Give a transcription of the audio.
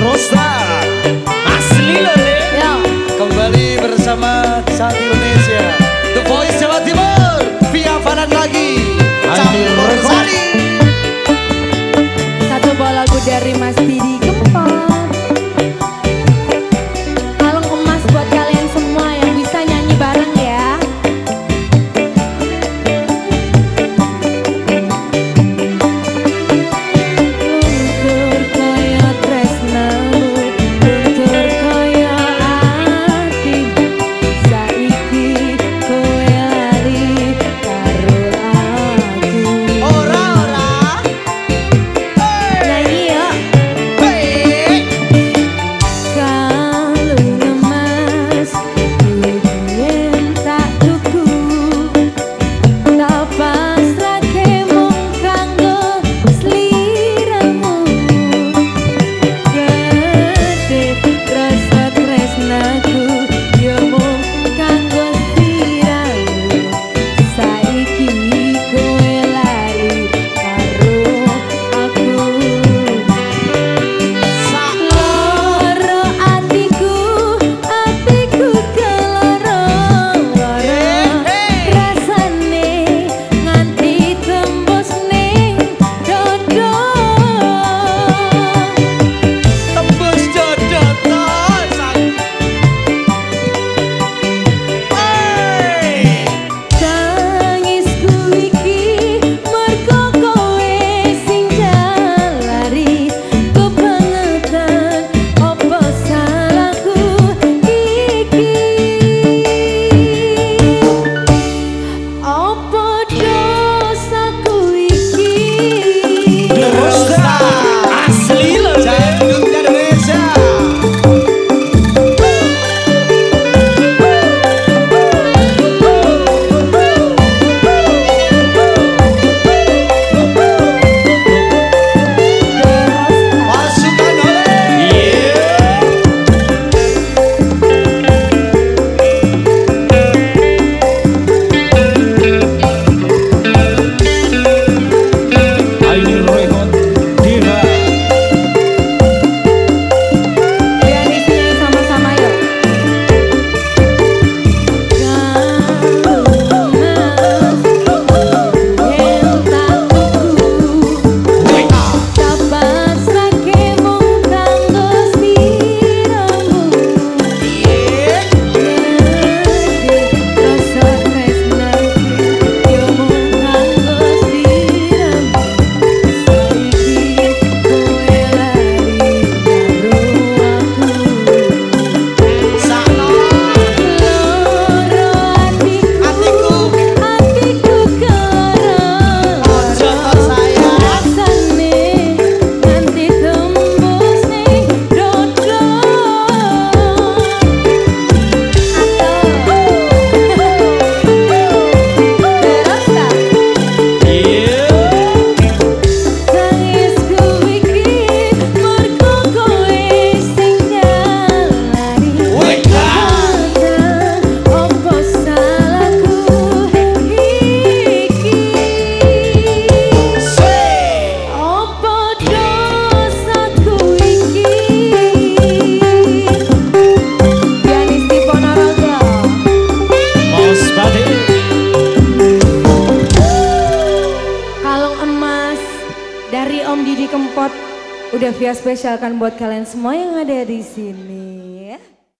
Rosa Asli Lele ya. Kembali bersama Satu Indonesia. The Voice Jawa Timur. Piala lagi. Campur Sari. Satu bola lagu dari Mas Didi dari Om Didi Kempot. Udah via spesial kan buat kalian semua yang ada di sini.